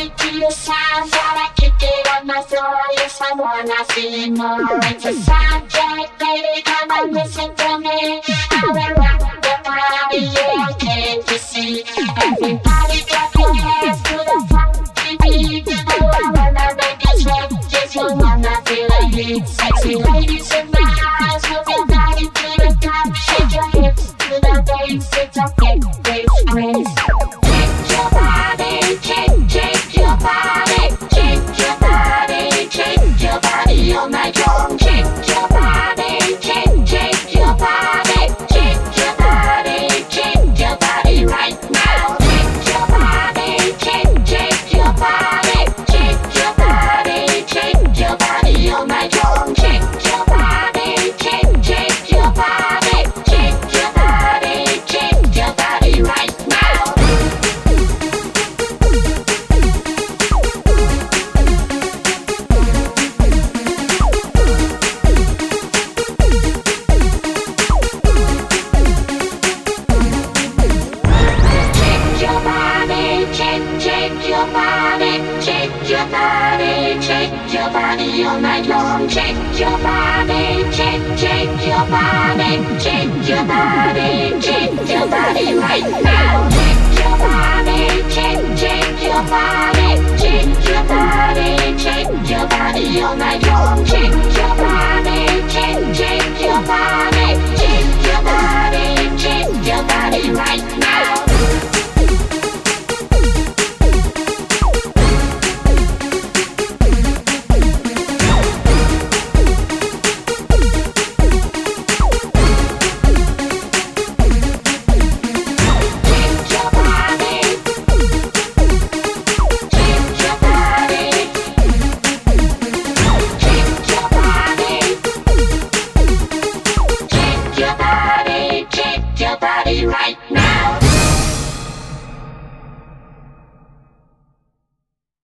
it to the sound that I kick it on my floor Yes, I wanna see more It's a soundtrack, baby, come and listen. Shake your body, shake your body all night long. Shake your body, shake, shake your body, shake your body, shake your body right now. Shake your body, shake, shake your body. ください。